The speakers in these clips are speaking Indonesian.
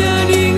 jadi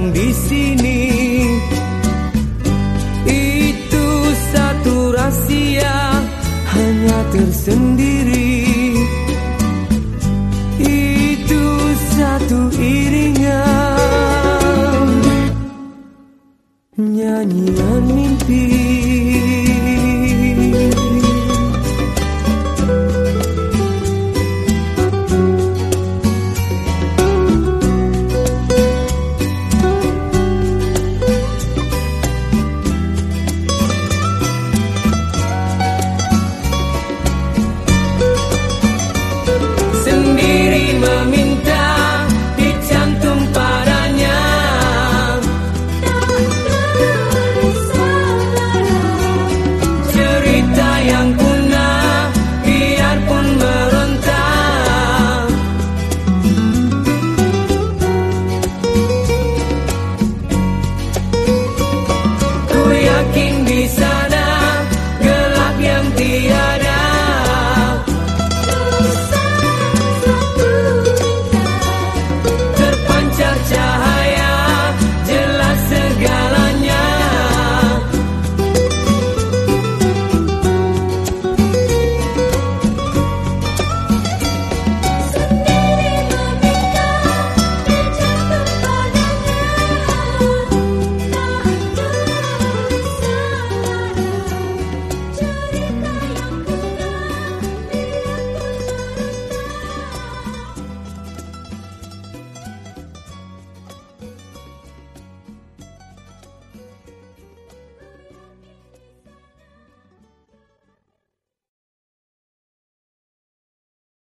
yang di sini. Itu satu rahasia hanya tersendiri. Itu satu iringan nyanyian mimpi